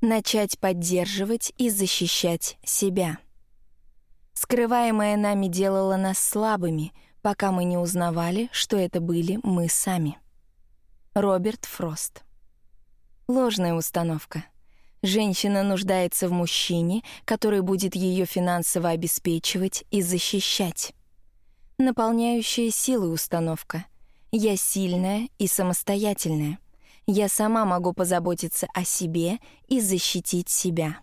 Начать поддерживать и защищать себя. Скрываемое нами делало нас слабыми, пока мы не узнавали, что это были мы сами. Роберт Фрост. Ложная установка. Женщина нуждается в мужчине, который будет ее финансово обеспечивать и защищать. Наполняющая силы установка. Я сильная и самостоятельная. Я сама могу позаботиться о себе и защитить себя.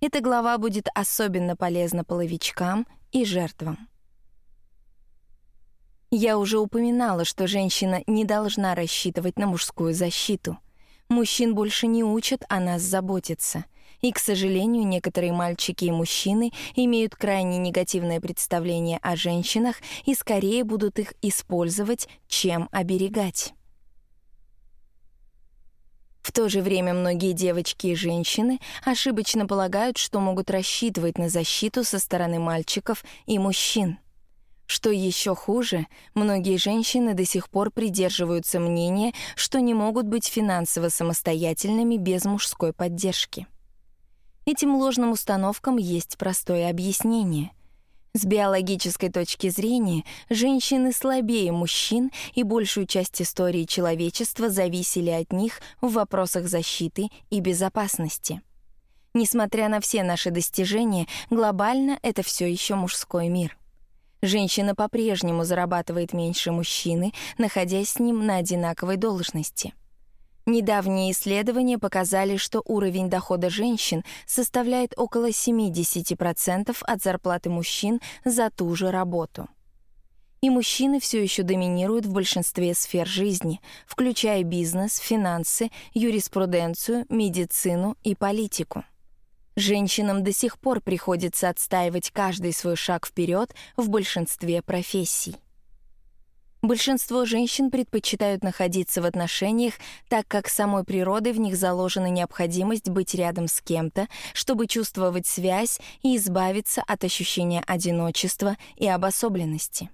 Эта глава будет особенно полезна половичкам и жертвам. Я уже упоминала, что женщина не должна рассчитывать на мужскую защиту. Мужчин больше не учат о нас заботиться. И, к сожалению, некоторые мальчики и мужчины имеют крайне негативное представление о женщинах и скорее будут их использовать, чем оберегать. В то же время многие девочки и женщины ошибочно полагают, что могут рассчитывать на защиту со стороны мальчиков и мужчин. Что еще хуже, многие женщины до сих пор придерживаются мнения, что не могут быть финансово самостоятельными без мужской поддержки. Этим ложным установкам есть простое объяснение — с биологической точки зрения, женщины слабее мужчин, и большую часть истории человечества зависели от них в вопросах защиты и безопасности. Несмотря на все наши достижения, глобально это все еще мужской мир. Женщина по-прежнему зарабатывает меньше мужчины, находясь с ним на одинаковой должности — Недавние исследования показали, что уровень дохода женщин составляет около 70% от зарплаты мужчин за ту же работу. И мужчины все еще доминируют в большинстве сфер жизни, включая бизнес, финансы, юриспруденцию, медицину и политику. Женщинам до сих пор приходится отстаивать каждый свой шаг вперед в большинстве профессий. Большинство женщин предпочитают находиться в отношениях, так как самой природой в них заложена необходимость быть рядом с кем-то, чтобы чувствовать связь и избавиться от ощущения одиночества и обособленности.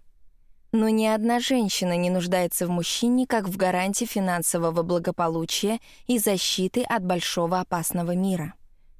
Но ни одна женщина не нуждается в мужчине как в гарантии финансового благополучия и защиты от большого опасного мира.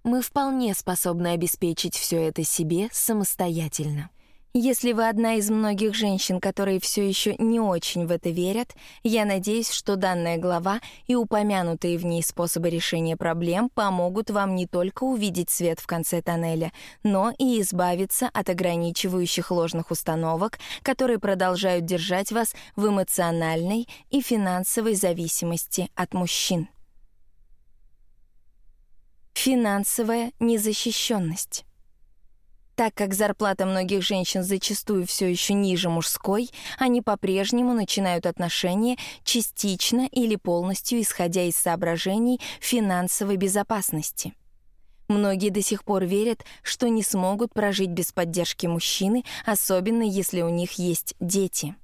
Мы вполне способны обеспечить все это себе самостоятельно. Если вы одна из многих женщин, которые все еще не очень в это верят, я надеюсь, что данная глава и упомянутые в ней способы решения проблем помогут вам не только увидеть свет в конце тоннеля, но и избавиться от ограничивающих ложных установок, которые продолжают держать вас в эмоциональной и финансовой зависимости от мужчин. Финансовая незащищенность. Так как зарплата многих женщин зачастую все еще ниже мужской, они по-прежнему начинают отношения частично или полностью исходя из соображений финансовой безопасности. Многие до сих пор верят, что не смогут прожить без поддержки мужчины, особенно если у них есть дети.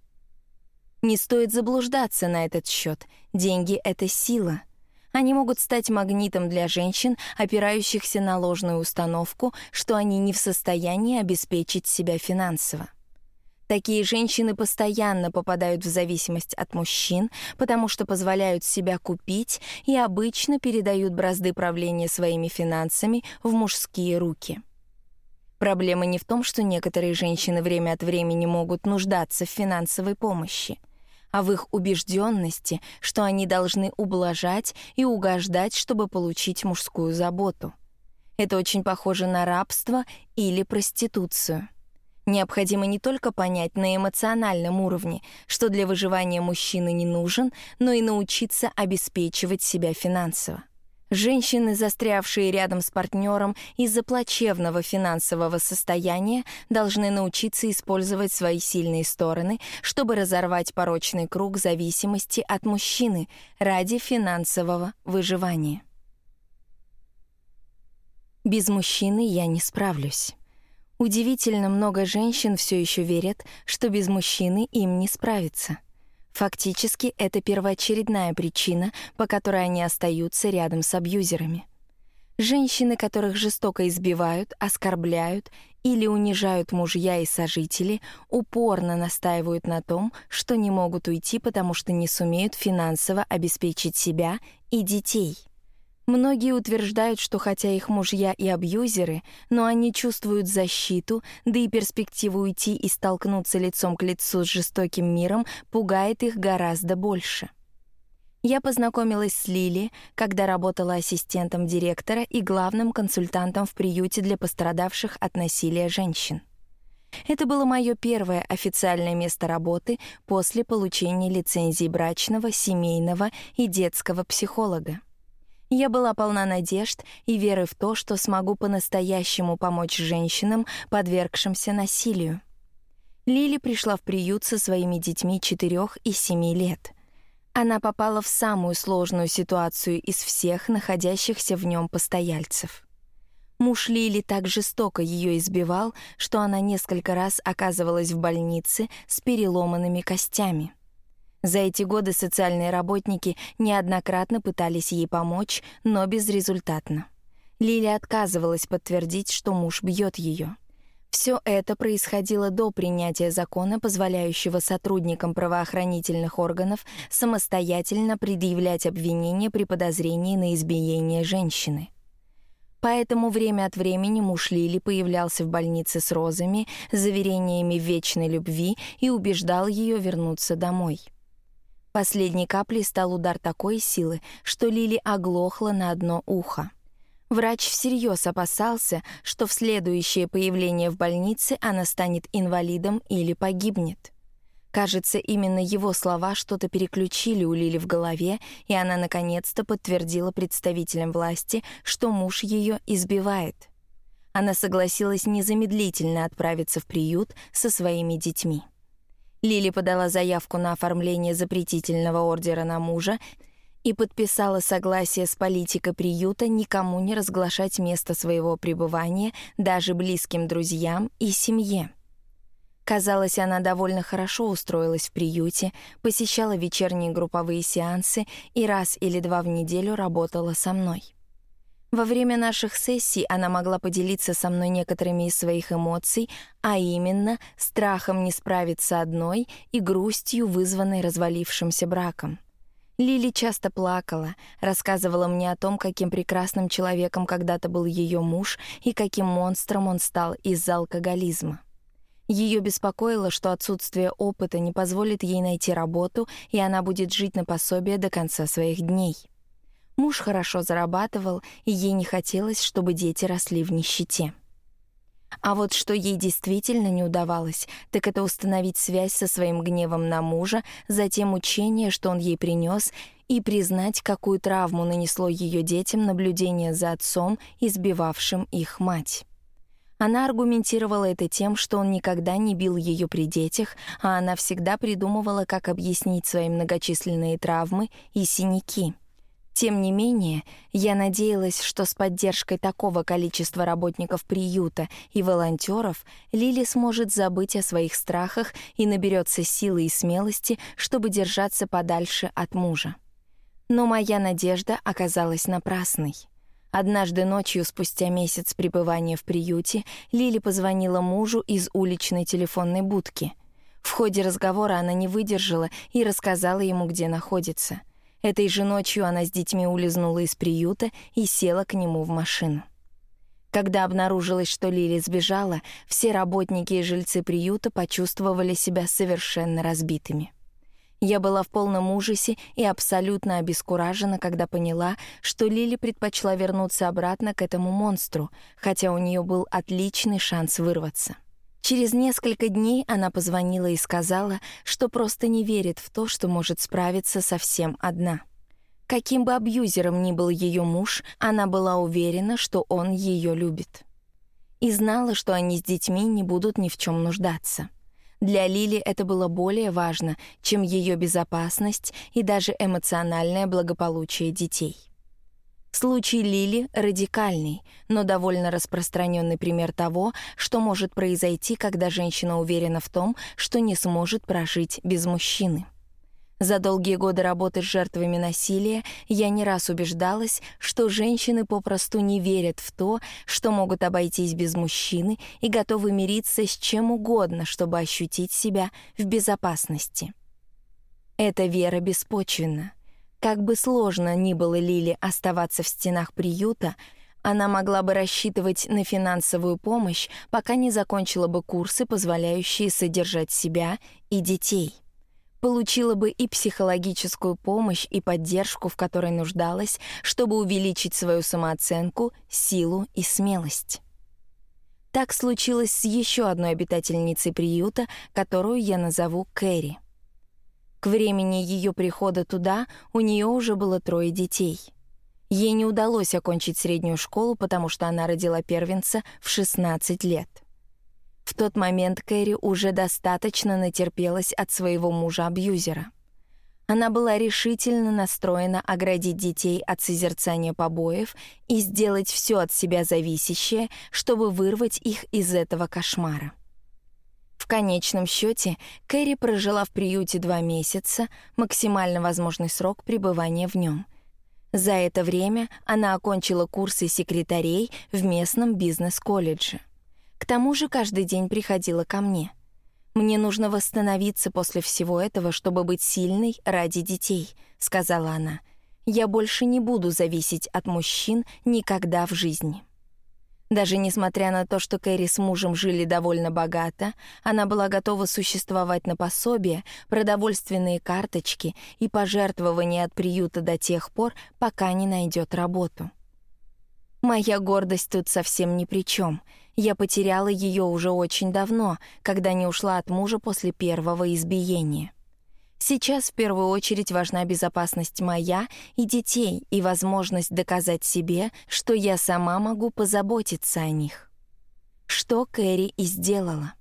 Не стоит заблуждаться на этот счет. Деньги — это сила — они могут стать магнитом для женщин, опирающихся на ложную установку, что они не в состоянии обеспечить себя финансово. Такие женщины постоянно попадают в зависимость от мужчин, потому что позволяют себя купить и обычно передают бразды правления своими финансами в мужские руки. Проблема не в том, что некоторые женщины время от времени могут нуждаться в финансовой помощи — а в их убежденности, что они должны ублажать и угождать, чтобы получить мужскую заботу. Это очень похоже на рабство или проституцию. Необходимо не только понять на эмоциональном уровне, что для выживания мужчины не нужен, но и научиться обеспечивать себя финансово. Женщины, застрявшие рядом с партнером из-за плачевного финансового состояния, должны научиться использовать свои сильные стороны, чтобы разорвать порочный круг зависимости от мужчины ради финансового выживания. Без мужчины я не справлюсь. Удивительно много женщин все еще верят, что без мужчины им не справиться. Фактически, это первоочередная причина, по которой они остаются рядом с абьюзерами. Женщины, которых жестоко избивают, оскорбляют или унижают мужья и сожители, упорно настаивают на том, что не могут уйти, потому что не сумеют финансово обеспечить себя и детей. Многие утверждают, что хотя их мужья и абьюзеры, но они чувствуют защиту, да и перспективу уйти и столкнуться лицом к лицу с жестоким миром пугает их гораздо больше. Я познакомилась с Лили, когда работала ассистентом директора и главным консультантом в приюте для пострадавших от насилия женщин. Это было мое первое официальное место работы после получения лицензии брачного, семейного и детского психолога. Я была полна надежд и веры в то, что смогу по-настоящему помочь женщинам, подвергшимся насилию. Лили пришла в приют со своими детьми 4 и 7 лет. Она попала в самую сложную ситуацию из всех находящихся в нем постояльцев. Муж Лили так жестоко ее избивал, что она несколько раз оказывалась в больнице с переломанными костями. За эти годы социальные работники неоднократно пытались ей помочь, но безрезультатно. Лили отказывалась подтвердить, что муж бьет ее. Все это происходило до принятия закона, позволяющего сотрудникам правоохранительных органов самостоятельно предъявлять обвинения при подозрении на избиение женщины. Поэтому время от времени муж Лили появлялся в больнице с розами, заверениями вечной любви и убеждал ее вернуться домой. Последней каплей стал удар такой силы, что Лили оглохла на одно ухо. Врач всерьез опасался, что в следующее появление в больнице она станет инвалидом или погибнет. Кажется, именно его слова что-то переключили у Лили в голове, и она наконец-то подтвердила представителям власти, что муж ее избивает. Она согласилась незамедлительно отправиться в приют со своими детьми. Лили подала заявку на оформление запретительного ордера на мужа и подписала согласие с политикой приюта никому не разглашать место своего пребывания даже близким друзьям и семье. Казалось, она довольно хорошо устроилась в приюте, посещала вечерние групповые сеансы и раз или два в неделю работала со мной. Во время наших сессий она могла поделиться со мной некоторыми из своих эмоций, а именно страхом не справиться одной и грустью, вызванной развалившимся браком. Лили часто плакала, рассказывала мне о том, каким прекрасным человеком когда-то был ее муж и каким монстром он стал из-за алкоголизма. Ее беспокоило, что отсутствие опыта не позволит ей найти работу, и она будет жить на пособие до конца своих дней. Муж хорошо зарабатывал, и ей не хотелось, чтобы дети росли в нищете. А вот что ей действительно не удавалось, так это установить связь со своим гневом на мужа, затем учение, что он ей принес, и признать, какую травму нанесло ее детям наблюдение за отцом, избивавшим их мать. Она аргументировала это тем, что он никогда не бил ее при детях, а она всегда придумывала, как объяснить свои многочисленные травмы и синяки. Тем не менее, я надеялась, что с поддержкой такого количества работников приюта и волонтеров Лили сможет забыть о своих страхах и наберется силы и смелости, чтобы держаться подальше от мужа. Но моя надежда оказалась напрасной. Однажды ночью, спустя месяц пребывания в приюте, Лили позвонила мужу из уличной телефонной будки. В ходе разговора она не выдержала и рассказала ему, где находится — Этой же ночью она с детьми улизнула из приюта и села к нему в машину. Когда обнаружилось, что Лили сбежала, все работники и жильцы приюта почувствовали себя совершенно разбитыми. Я была в полном ужасе и абсолютно обескуражена, когда поняла, что Лили предпочла вернуться обратно к этому монстру, хотя у нее был отличный шанс вырваться. Через несколько дней она позвонила и сказала, что просто не верит в то, что может справиться совсем одна. Каким бы абьюзером ни был ее муж, она была уверена, что он ее любит. И знала, что они с детьми не будут ни в чем нуждаться. Для Лили это было более важно, чем ее безопасность и даже эмоциональное благополучие детей. Случай Лили радикальный, но довольно распространенный пример того, что может произойти, когда женщина уверена в том, что не сможет прожить без мужчины. За долгие годы работы с жертвами насилия я не раз убеждалась, что женщины попросту не верят в то, что могут обойтись без мужчины и готовы мириться с чем угодно, чтобы ощутить себя в безопасности. Эта вера беспочвенна — Как бы сложно ни было Лили оставаться в стенах приюта, она могла бы рассчитывать на финансовую помощь, пока не закончила бы курсы, позволяющие содержать себя и детей. Получила бы и психологическую помощь, и поддержку, в которой нуждалась, чтобы увеличить свою самооценку, силу и смелость. Так случилось с еще одной обитательницей приюта, которую я назову Кэрри. К времени ее прихода туда у нее уже было трое детей — Ей не удалось окончить среднюю школу, потому что она родила первенца в 16 лет. В тот момент Кэрри уже достаточно натерпелась от своего мужа-абьюзера. Она была решительно настроена оградить детей от созерцания побоев и сделать все от себя зависящее, чтобы вырвать их из этого кошмара. В конечном счете Кэрри прожила в приюте два месяца, максимально возможный срок пребывания в нем — за это время она окончила курсы секретарей в местном бизнес-колледже. К тому же каждый день приходила ко мне. «Мне нужно восстановиться после всего этого, чтобы быть сильной ради детей», — сказала она. «Я больше не буду зависеть от мужчин никогда в жизни». Даже несмотря на то, что Кэрри с мужем жили довольно богато, она была готова существовать на пособие, продовольственные карточки и пожертвования от приюта до тех пор, пока не найдет работу. Моя гордость тут совсем ни при чем. Я потеряла ее уже очень давно, когда не ушла от мужа после первого избиения. Сейчас в первую очередь важна безопасность моя и детей и возможность доказать себе, что я сама могу позаботиться о них. Что Кэрри и сделала.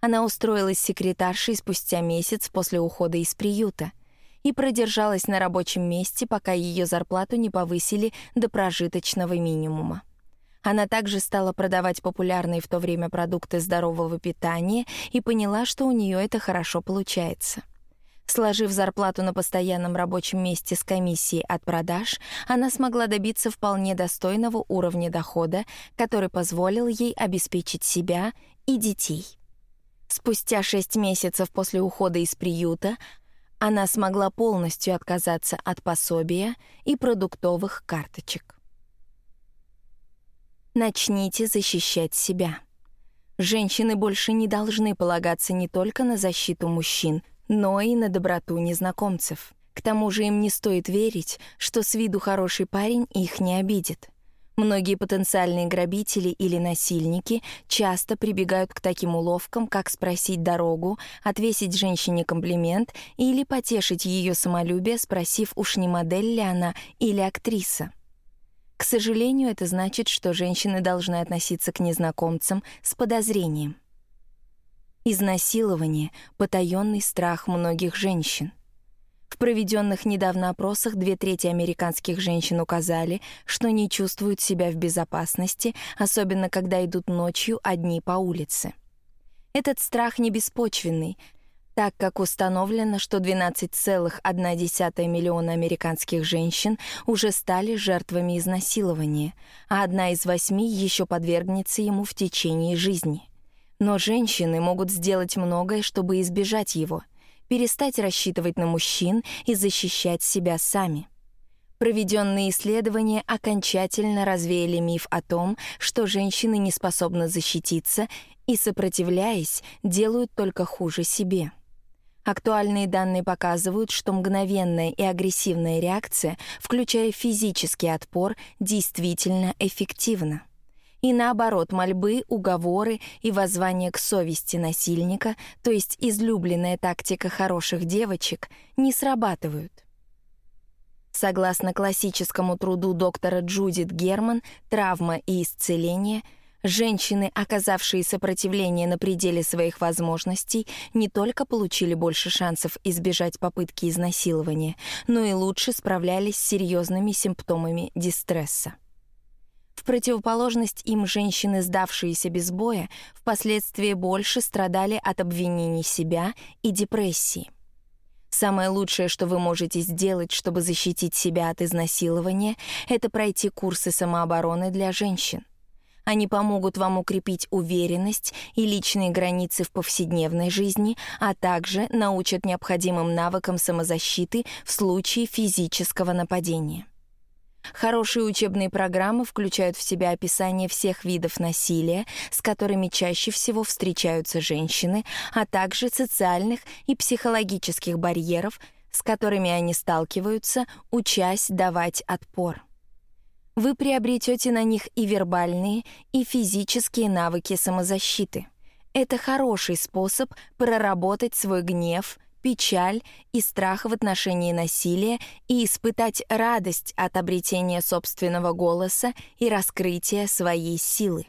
Она устроилась секретаршей спустя месяц после ухода из приюта и продержалась на рабочем месте, пока ее зарплату не повысили до прожиточного минимума. Она также стала продавать популярные в то время продукты здорового питания и поняла, что у нее это хорошо получается. Сложив зарплату на постоянном рабочем месте с комиссией от продаж, она смогла добиться вполне достойного уровня дохода, который позволил ей обеспечить себя и детей. Спустя шесть месяцев после ухода из приюта она смогла полностью отказаться от пособия и продуктовых карточек. Начните защищать себя. Женщины больше не должны полагаться не только на защиту мужчин, но и на доброту незнакомцев. К тому же им не стоит верить, что с виду хороший парень их не обидит. Многие потенциальные грабители или насильники часто прибегают к таким уловкам, как спросить дорогу, отвесить женщине комплимент или потешить ее самолюбие, спросив, уж не модель ли она или актриса. К сожалению, это значит, что женщины должны относиться к незнакомцам с подозрением. Изнасилование — потаенный страх многих женщин. В проведенных недавно опросах две трети американских женщин указали, что не чувствуют себя в безопасности, особенно когда идут ночью одни по улице. Этот страх не беспочвенный, так как установлено, что 12,1 миллиона американских женщин уже стали жертвами изнасилования, а одна из восьми еще подвергнется ему в течение жизни. Но женщины могут сделать многое, чтобы избежать его, перестать рассчитывать на мужчин и защищать себя сами. Проведенные исследования окончательно развеяли миф о том, что женщины не способны защититься и, сопротивляясь, делают только хуже себе. Актуальные данные показывают, что мгновенная и агрессивная реакция, включая физический отпор, действительно эффективна. И наоборот, мольбы, уговоры и воззвание к совести насильника, то есть излюбленная тактика хороших девочек, не срабатывают. Согласно классическому труду доктора Джудит Герман «Травма и исцеление», женщины, оказавшие сопротивление на пределе своих возможностей, не только получили больше шансов избежать попытки изнасилования, но и лучше справлялись с серьезными симптомами дистресса. В противоположность им женщины, сдавшиеся без боя, впоследствии больше страдали от обвинений себя и депрессии. Самое лучшее, что вы можете сделать, чтобы защитить себя от изнасилования, это пройти курсы самообороны для женщин. Они помогут вам укрепить уверенность и личные границы в повседневной жизни, а также научат необходимым навыкам самозащиты в случае физического нападения. Хорошие учебные программы включают в себя описание всех видов насилия, с которыми чаще всего встречаются женщины, а также социальных и психологических барьеров, с которыми они сталкиваются, учась давать отпор вы приобретете на них и вербальные, и физические навыки самозащиты. Это хороший способ проработать свой гнев, печаль и страх в отношении насилия и испытать радость от обретения собственного голоса и раскрытия своей силы.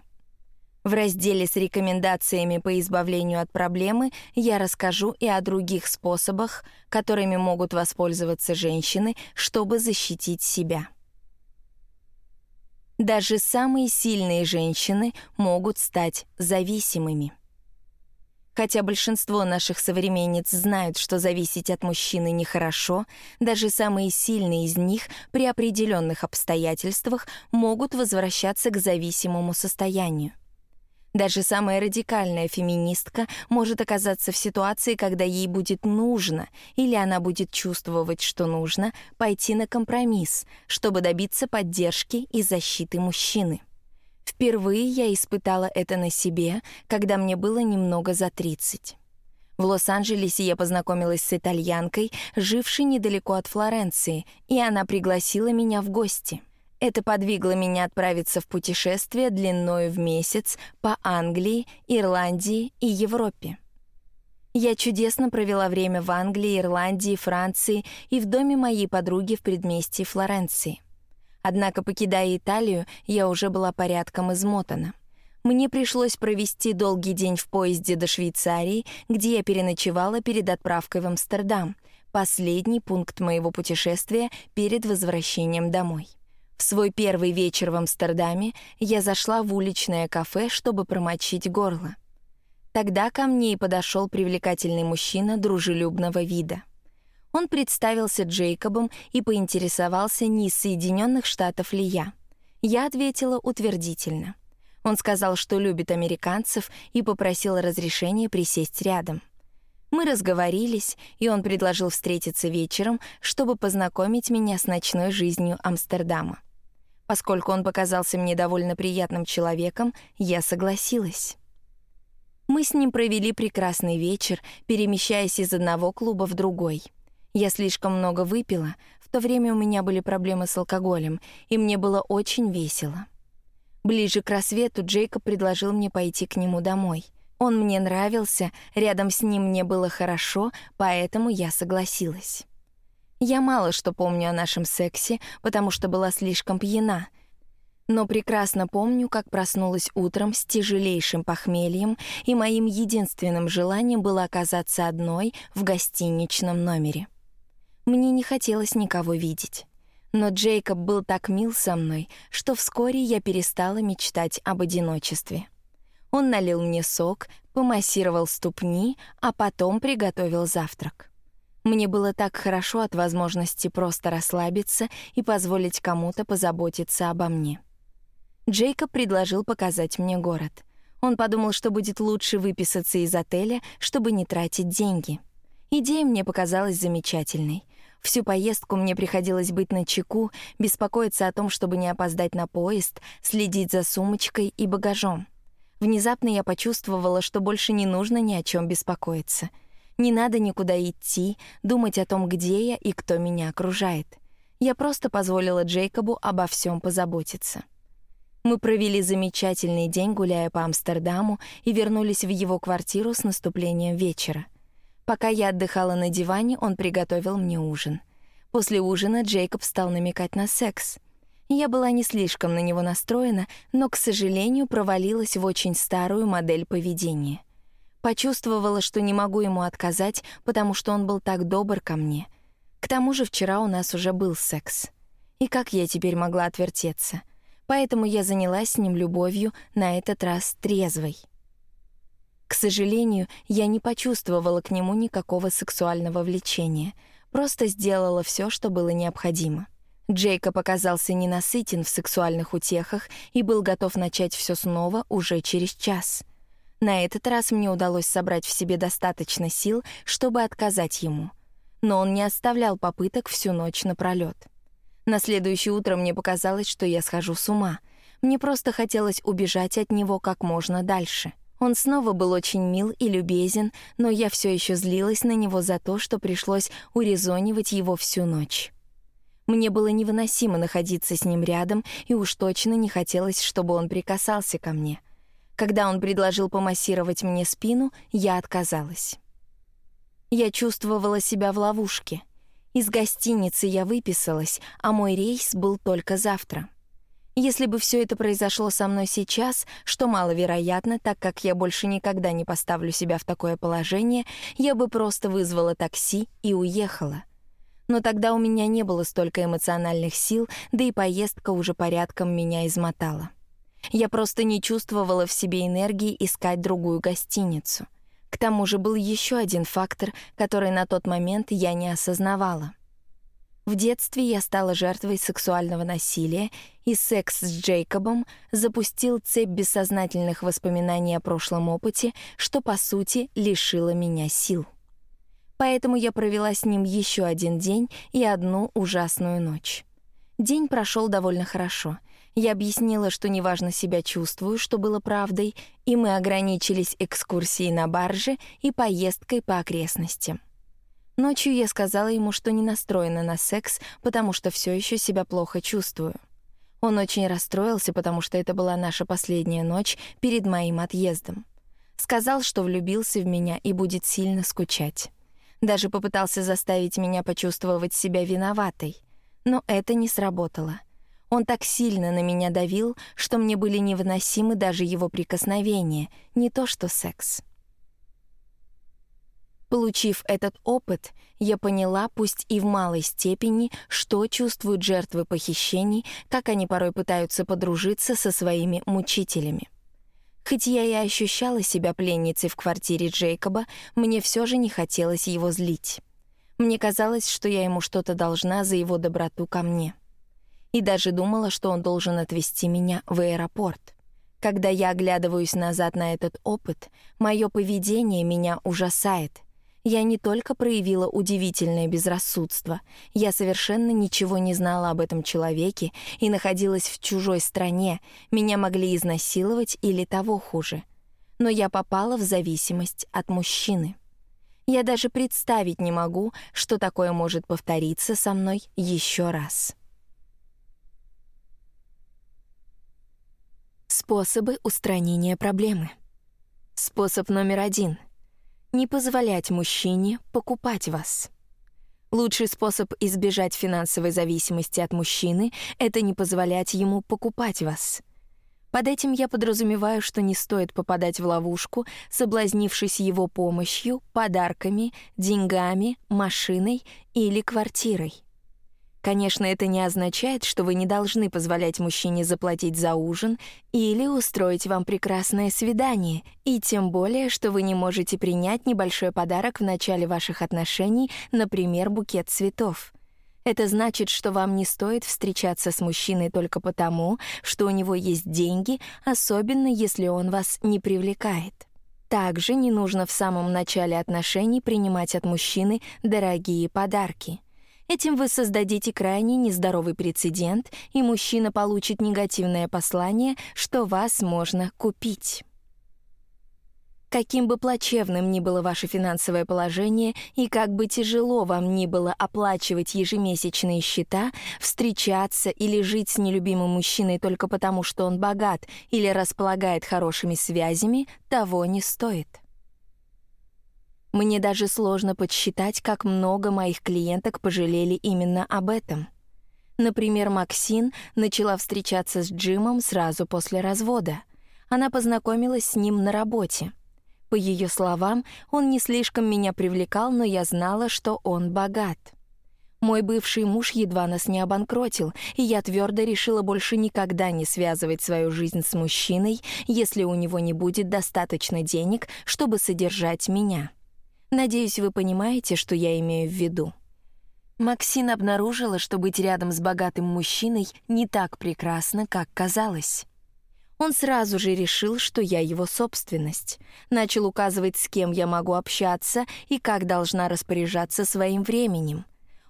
В разделе с рекомендациями по избавлению от проблемы я расскажу и о других способах, которыми могут воспользоваться женщины, чтобы защитить себя. Даже самые сильные женщины могут стать зависимыми. Хотя большинство наших современниц знают, что зависеть от мужчины нехорошо, даже самые сильные из них при определенных обстоятельствах могут возвращаться к зависимому состоянию. Даже самая радикальная феминистка может оказаться в ситуации, когда ей будет нужно, или она будет чувствовать, что нужно, пойти на компромисс, чтобы добиться поддержки и защиты мужчины. Впервые я испытала это на себе, когда мне было немного за 30. В Лос-Анджелесе я познакомилась с итальянкой, жившей недалеко от Флоренции, и она пригласила меня в гости — это подвигло меня отправиться в путешествие длиною в месяц по Англии, Ирландии и Европе. Я чудесно провела время в Англии, Ирландии, Франции и в доме моей подруги в предместье Флоренции. Однако, покидая Италию, я уже была порядком измотана. Мне пришлось провести долгий день в поезде до Швейцарии, где я переночевала перед отправкой в Амстердам, последний пункт моего путешествия перед возвращением домой. В свой первый вечер в Амстердаме я зашла в уличное кафе, чтобы промочить горло. Тогда ко мне и подошел привлекательный мужчина дружелюбного вида. Он представился Джейкобом и поинтересовался, не из Соединенных Штатов ли я. Я ответила утвердительно. Он сказал, что любит американцев, и попросил разрешения присесть рядом. Мы разговорились, и он предложил встретиться вечером, чтобы познакомить меня с ночной жизнью Амстердама. Поскольку он показался мне довольно приятным человеком, я согласилась. Мы с ним провели прекрасный вечер, перемещаясь из одного клуба в другой. Я слишком много выпила, в то время у меня были проблемы с алкоголем, и мне было очень весело. Ближе к рассвету Джейкоб предложил мне пойти к нему домой. Он мне нравился, рядом с ним мне было хорошо, поэтому я согласилась. Я мало что помню о нашем сексе, потому что была слишком пьяна. Но прекрасно помню, как проснулась утром с тяжелейшим похмельем, и моим единственным желанием было оказаться одной в гостиничном номере. Мне не хотелось никого видеть. Но Джейкоб был так мил со мной, что вскоре я перестала мечтать об одиночестве. Он налил мне сок, помассировал ступни, а потом приготовил завтрак. Мне было так хорошо от возможности просто расслабиться и позволить кому-то позаботиться обо мне. Джейкоб предложил показать мне город. Он подумал, что будет лучше выписаться из отеля, чтобы не тратить деньги. Идея мне показалась замечательной. Всю поездку мне приходилось быть на чеку, беспокоиться о том, чтобы не опоздать на поезд, следить за сумочкой и багажом. Внезапно я почувствовала, что больше не нужно ни о чем беспокоиться — не надо никуда идти, думать о том, где я и кто меня окружает. Я просто позволила Джейкобу обо всем позаботиться. Мы провели замечательный день, гуляя по Амстердаму, и вернулись в его квартиру с наступлением вечера. Пока я отдыхала на диване, он приготовил мне ужин. После ужина Джейкоб стал намекать на секс. Я была не слишком на него настроена, но, к сожалению, провалилась в очень старую модель поведения — Почувствовала, что не могу ему отказать, потому что он был так добр ко мне. К тому же вчера у нас уже был секс. И как я теперь могла отвертеться? Поэтому я занялась с ним любовью, на этот раз трезвой. К сожалению, я не почувствовала к нему никакого сексуального влечения, просто сделала все, что было необходимо. Джейкоб оказался ненасытен в сексуальных утехах и был готов начать все снова уже через час. На этот раз мне удалось собрать в себе достаточно сил, чтобы отказать ему. Но он не оставлял попыток всю ночь напролёт. На следующее утро мне показалось, что я схожу с ума. Мне просто хотелось убежать от него как можно дальше. Он снова был очень мил и любезен, но я все еще злилась на него за то, что пришлось урезонивать его всю ночь. Мне было невыносимо находиться с ним рядом, и уж точно не хотелось, чтобы он прикасался ко мне. Когда он предложил помассировать мне спину, я отказалась. Я чувствовала себя в ловушке. Из гостиницы я выписалась, а мой рейс был только завтра. Если бы все это произошло со мной сейчас, что маловероятно, так как я больше никогда не поставлю себя в такое положение, я бы просто вызвала такси и уехала. Но тогда у меня не было столько эмоциональных сил, да и поездка уже порядком меня измотала. Я просто не чувствовала в себе энергии искать другую гостиницу. К тому же был еще один фактор, который на тот момент я не осознавала — в детстве я стала жертвой сексуального насилия, и секс с Джейкобом запустил цепь бессознательных воспоминаний о прошлом опыте, что, по сути, лишило меня сил. Поэтому я провела с ним еще один день и одну ужасную ночь. День прошел довольно хорошо. Я объяснила, что неважно себя чувствую, что было правдой, и мы ограничились экскурсией на барже и поездкой по окрестностям. Ночью я сказала ему, что не настроена на секс, потому что все еще себя плохо чувствую. Он очень расстроился, потому что это была наша последняя ночь перед моим отъездом. Сказал, что влюбился в меня и будет сильно скучать. Даже попытался заставить меня почувствовать себя виноватой. Но это не сработало. Он так сильно на меня давил, что мне были невыносимы даже его прикосновения, не то что секс. Получив этот опыт, я поняла, пусть и в малой степени, что чувствуют жертвы похищений, как они порой пытаются подружиться со своими мучителями. Хоть я и ощущала себя пленницей в квартире Джейкоба, мне все же не хотелось его злить. Мне казалось, что я ему что-то должна за его доброту ко мне. И даже думала, что он должен отвезти меня в аэропорт. Когда я оглядываюсь назад на этот опыт, мое поведение меня ужасает — я не только проявила удивительное безрассудство, я совершенно ничего не знала об этом человеке и находилась в чужой стране, меня могли изнасиловать или того хуже. Но я попала в зависимость от мужчины. Я даже представить не могу, что такое может повториться со мной еще раз. Способы устранения проблемы. Способ номер один — не позволять мужчине покупать вас. Лучший способ избежать финансовой зависимости от мужчины — это не позволять ему покупать вас. Под этим я подразумеваю, что не стоит попадать в ловушку, соблазнившись его помощью, подарками, деньгами, машиной или квартирой. Конечно, это не означает, что вы не должны позволять мужчине заплатить за ужин или устроить вам прекрасное свидание, и тем более, что вы не можете принять небольшой подарок в начале ваших отношений, например, букет цветов. Это значит, что вам не стоит встречаться с мужчиной только потому, что у него есть деньги, особенно если он вас не привлекает. Также не нужно в самом начале отношений принимать от мужчины дорогие подарки — Этим вы создадите крайне нездоровый прецедент, и мужчина получит негативное послание, что вас можно купить. Каким бы плачевным ни было ваше финансовое положение и как бы тяжело вам ни было оплачивать ежемесячные счета, встречаться или жить с нелюбимым мужчиной только потому, что он богат или располагает хорошими связями, того не стоит. Мне даже сложно подсчитать, как много моих клиенток пожалели именно об этом. Например, Максин начала встречаться с Джимом сразу после развода. Она познакомилась с ним на работе. По ее словам, он не слишком меня привлекал, но я знала, что он богат. Мой бывший муж едва нас не обанкротил, и я твердо решила больше никогда не связывать свою жизнь с мужчиной, если у него не будет достаточно денег, чтобы содержать меня. Надеюсь, вы понимаете, что я имею в виду. Максин обнаружила, что быть рядом с богатым мужчиной не так прекрасно, как казалось. Он сразу же решил, что я его собственность. Начал указывать, с кем я могу общаться и как должна распоряжаться своим временем.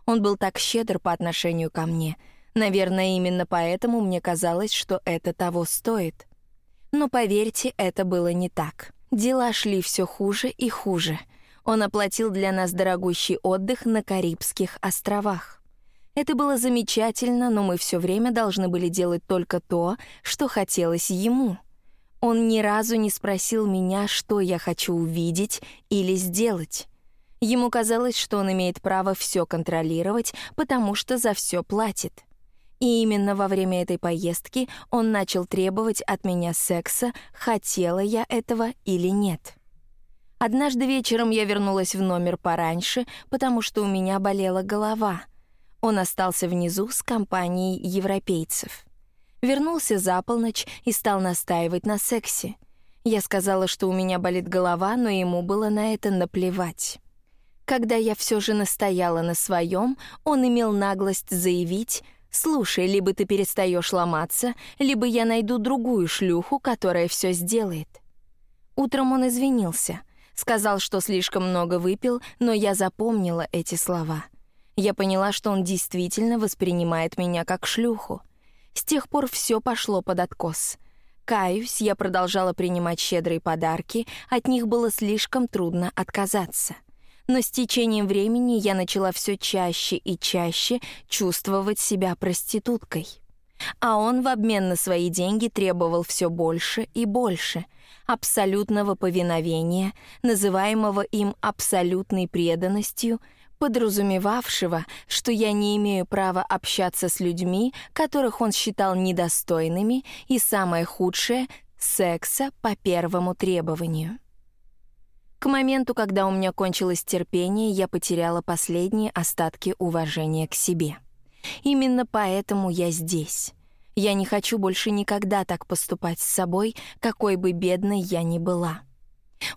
Он был так щедр по отношению ко мне. Наверное, именно поэтому мне казалось, что это того стоит. Но поверьте, это было не так. Дела шли все хуже и хуже. Он оплатил для нас дорогущий отдых на Карибских островах. Это было замечательно, но мы все время должны были делать только то, что хотелось ему. Он ни разу не спросил меня, что я хочу увидеть или сделать. Ему казалось, что он имеет право все контролировать, потому что за все платит. И именно во время этой поездки он начал требовать от меня секса, хотела я этого или нет. Однажды вечером я вернулась в номер пораньше, потому что у меня болела голова — он остался внизу с компанией европейцев. Вернулся за полночь и стал настаивать на сексе. Я сказала, что у меня болит голова, но ему было на это наплевать. Когда я все же настояла на своем, он имел наглость заявить «Слушай, либо ты перестаешь ломаться, либо я найду другую шлюху, которая все сделает». Утром он извинился, сказал, что слишком много выпил, но я запомнила эти слова — я поняла, что он действительно воспринимает меня как шлюху. С тех пор все пошло под откос. Каюсь, я продолжала принимать щедрые подарки, от них было слишком трудно отказаться. Но с течением времени я начала все чаще и чаще чувствовать себя проституткой. А он в обмен на свои деньги требовал все больше и больше — абсолютного повиновения, называемого им абсолютной преданностью — подразумевавшего, что я не имею права общаться с людьми, которых он считал недостойными, и самое худшее — секса по первому требованию. К моменту, когда у меня кончилось терпение, я потеряла последние остатки уважения к себе. Именно поэтому я здесь. Я не хочу больше никогда так поступать с собой, какой бы бедной я ни была.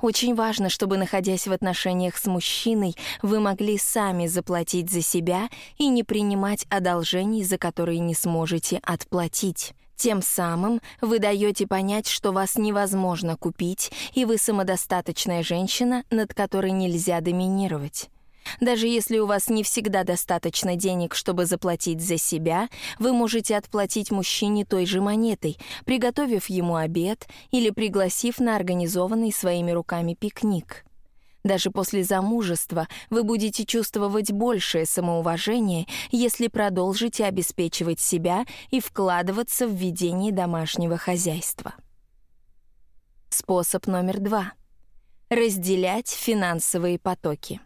Очень важно, чтобы, находясь в отношениях с мужчиной, вы могли сами заплатить за себя и не принимать одолжений, за которые не сможете отплатить. Тем самым вы даете понять, что вас невозможно купить, и вы самодостаточная женщина, над которой нельзя доминировать. Даже если у вас не всегда достаточно денег, чтобы заплатить за себя, вы можете отплатить мужчине той же монетой, приготовив ему обед или пригласив на организованный своими руками пикник. Даже после замужества вы будете чувствовать большее самоуважение, если продолжите обеспечивать себя и вкладываться в ведение домашнего хозяйства. Способ номер два. Разделять финансовые потоки.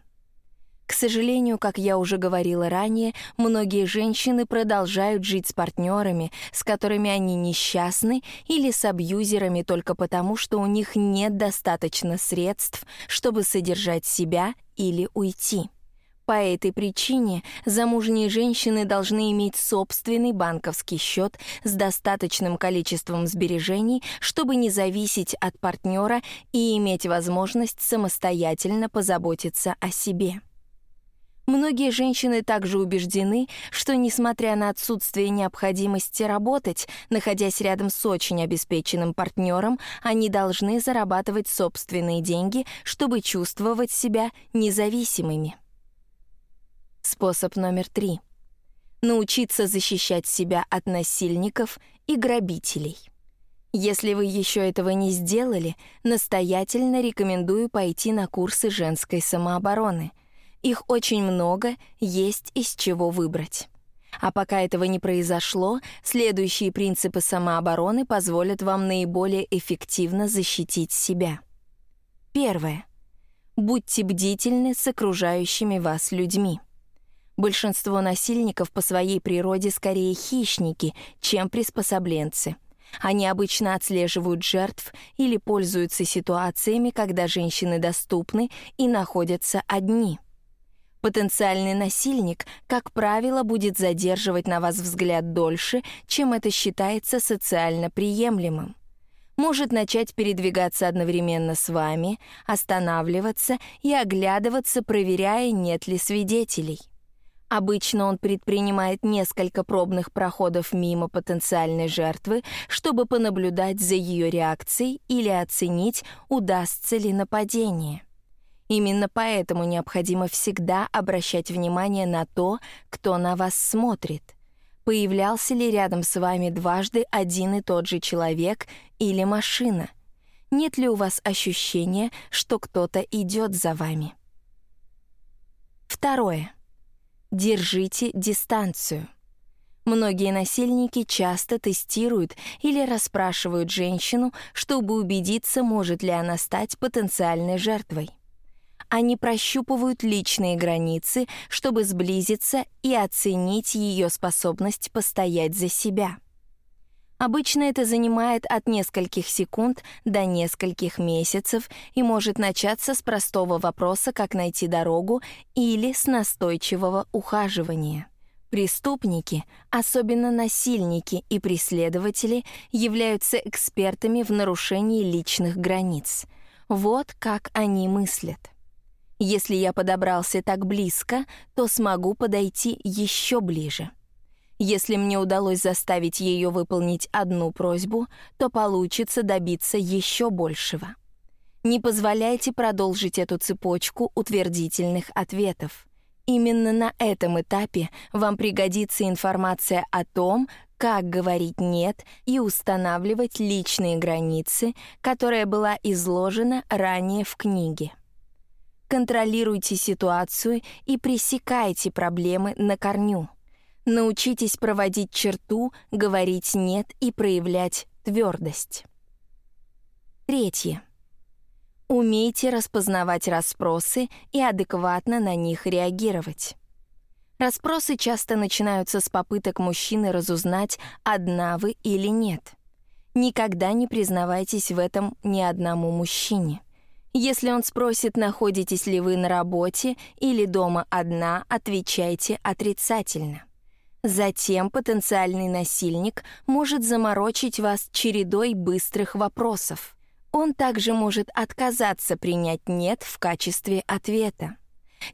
К сожалению, как я уже говорила ранее, многие женщины продолжают жить с партнерами, с которыми они несчастны, или с абьюзерами только потому, что у них нет достаточно средств, чтобы содержать себя или уйти. По этой причине замужние женщины должны иметь собственный банковский счет с достаточным количеством сбережений, чтобы не зависеть от партнера и иметь возможность самостоятельно позаботиться о себе. Многие женщины также убеждены, что, несмотря на отсутствие необходимости работать, находясь рядом с очень обеспеченным партнером, они должны зарабатывать собственные деньги, чтобы чувствовать себя независимыми. Способ номер три. Научиться защищать себя от насильников и грабителей. Если вы еще этого не сделали, настоятельно рекомендую пойти на курсы женской самообороны — их очень много, есть из чего выбрать. А пока этого не произошло, следующие принципы самообороны позволят вам наиболее эффективно защитить себя. Первое. Будьте бдительны с окружающими вас людьми. Большинство насильников по своей природе скорее хищники, чем приспособленцы. Они обычно отслеживают жертв или пользуются ситуациями, когда женщины доступны и находятся одни — Потенциальный насильник, как правило, будет задерживать на вас взгляд дольше, чем это считается социально приемлемым. Может начать передвигаться одновременно с вами, останавливаться и оглядываться, проверяя, нет ли свидетелей. Обычно он предпринимает несколько пробных проходов мимо потенциальной жертвы, чтобы понаблюдать за ее реакцией или оценить, удастся ли нападение. Именно поэтому необходимо всегда обращать внимание на то, кто на вас смотрит. Появлялся ли рядом с вами дважды один и тот же человек или машина? Нет ли у вас ощущения, что кто-то идет за вами? Второе. Держите дистанцию. Многие насильники часто тестируют или расспрашивают женщину, чтобы убедиться, может ли она стать потенциальной жертвой. Они прощупывают личные границы, чтобы сблизиться и оценить ее способность постоять за себя. Обычно это занимает от нескольких секунд до нескольких месяцев и может начаться с простого вопроса, как найти дорогу, или с настойчивого ухаживания. Преступники, особенно насильники и преследователи, являются экспертами в нарушении личных границ. Вот как они мыслят. Если я подобрался так близко, то смогу подойти еще ближе. Если мне удалось заставить ее выполнить одну просьбу, то получится добиться еще большего. Не позволяйте продолжить эту цепочку утвердительных ответов. Именно на этом этапе вам пригодится информация о том, как говорить «нет» и устанавливать личные границы, которая была изложена ранее в книге. Контролируйте ситуацию и пресекайте проблемы на корню. Научитесь проводить черту, говорить «нет» и проявлять твердость. Третье. Умейте распознавать расспросы и адекватно на них реагировать. Расспросы часто начинаются с попыток мужчины разузнать, одна вы или нет. Никогда не признавайтесь в этом ни одному мужчине. Если он спросит, находитесь ли вы на работе или дома одна, отвечайте отрицательно. Затем потенциальный насильник может заморочить вас чередой быстрых вопросов. Он также может отказаться принять «нет» в качестве ответа.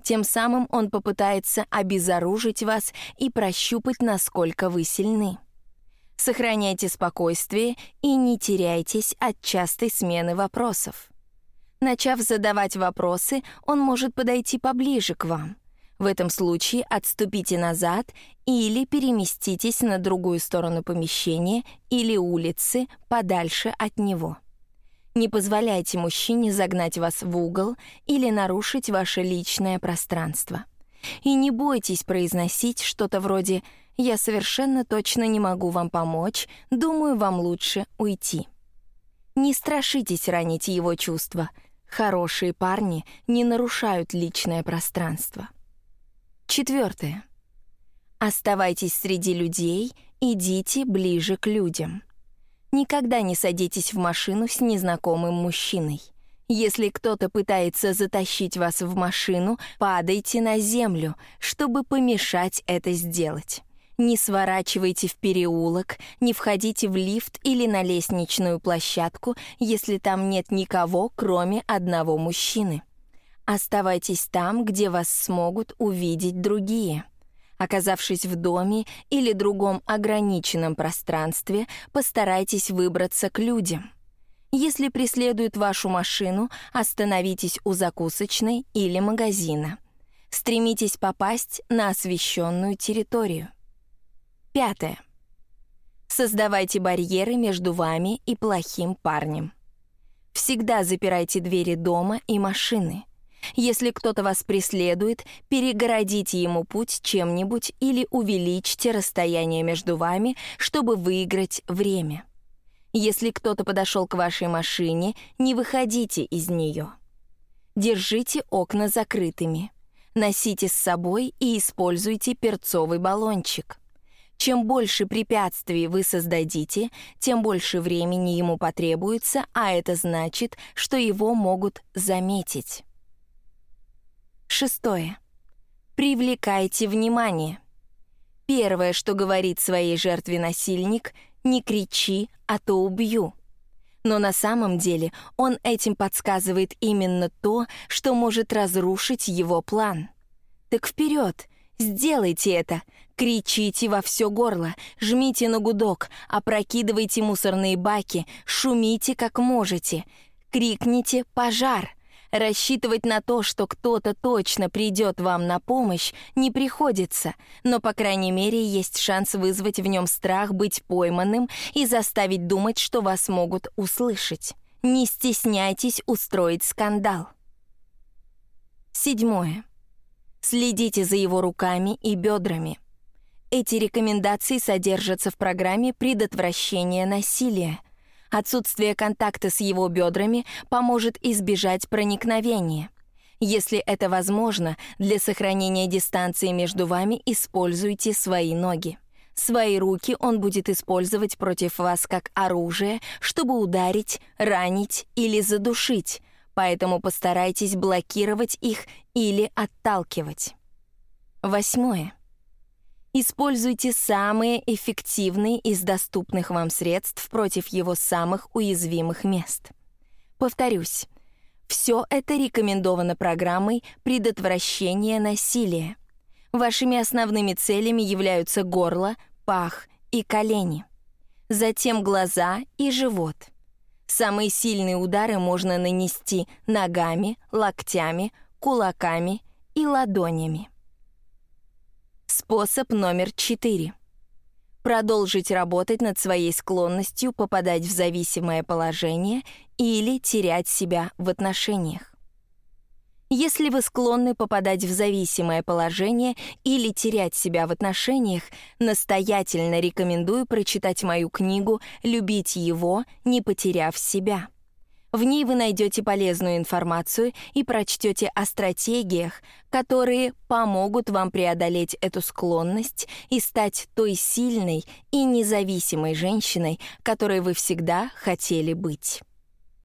Тем самым он попытается обезоружить вас и прощупать, насколько вы сильны. Сохраняйте спокойствие и не теряйтесь от частой смены вопросов. Начав задавать вопросы, он может подойти поближе к вам — в этом случае отступите назад или переместитесь на другую сторону помещения или улицы подальше от него. Не позволяйте мужчине загнать вас в угол или нарушить ваше личное пространство. И не бойтесь произносить что-то вроде «Я совершенно точно не могу вам помочь, думаю, вам лучше уйти». Не страшитесь ранить его чувства. Хорошие парни не нарушают личное пространство. Четвертое. Оставайтесь среди людей, идите ближе к людям. Никогда не садитесь в машину с незнакомым мужчиной. Если кто-то пытается затащить вас в машину, падайте на землю, чтобы помешать это сделать. Не сворачивайте в переулок, не входите в лифт или на лестничную площадку, если там нет никого, кроме одного мужчины. Оставайтесь там, где вас смогут увидеть другие. Оказавшись в доме или другом ограниченном пространстве, постарайтесь выбраться к людям. Если преследуют вашу машину, остановитесь у закусочной или магазина. Стремитесь попасть на освещенную территорию. Пятое. Создавайте барьеры между вами и плохим парнем. Всегда запирайте двери дома и машины — если кто-то вас преследует, перегородите ему путь чем-нибудь или увеличьте расстояние между вами, чтобы выиграть время. Если кто-то подошел к вашей машине, не выходите из нее. Держите окна закрытыми. Носите с собой и используйте перцовый баллончик. Чем больше препятствий вы создадите, тем больше времени ему потребуется, а это значит, что его могут заметить. Шестое. Привлекайте внимание. Первое, что говорит своей жертве насильник, не кричи, а то убью. Но на самом деле он этим подсказывает именно то, что может разрушить его план. Так вперед, Сделайте это. Кричите во все горло, жмите на гудок, опрокидывайте мусорные баки, шумите как можете. Крикните «пожар». Рассчитывать на то, что кто-то точно придет вам на помощь, не приходится, но, по крайней мере, есть шанс вызвать в нем страх быть пойманным и заставить думать, что вас могут услышать. Не стесняйтесь устроить скандал. Седьмое. Следите за его руками и бедрами. Эти рекомендации содержатся в программе предотвращения насилия. Отсутствие контакта с его бедрами поможет избежать проникновения. Если это возможно, для сохранения дистанции между вами используйте свои ноги. Свои руки он будет использовать против вас как оружие, чтобы ударить, ранить или задушить, поэтому постарайтесь блокировать их или отталкивать. Восьмое. Используйте самые эффективные из доступных вам средств против его самых уязвимых мест. Повторюсь, все это рекомендовано программой предотвращения насилия. Вашими основными целями являются горло, пах и колени. Затем глаза и живот. Самые сильные удары можно нанести ногами, локтями, кулаками и ладонями. Способ номер четыре. Продолжить работать над своей склонностью попадать в зависимое положение или терять себя в отношениях. Если вы склонны попадать в зависимое положение или терять себя в отношениях, настоятельно рекомендую прочитать мою книгу «Любить его, не потеряв себя». В ней вы найдете полезную информацию и прочтете о стратегиях, которые помогут вам преодолеть эту склонность и стать той сильной и независимой женщиной, которой вы всегда хотели быть.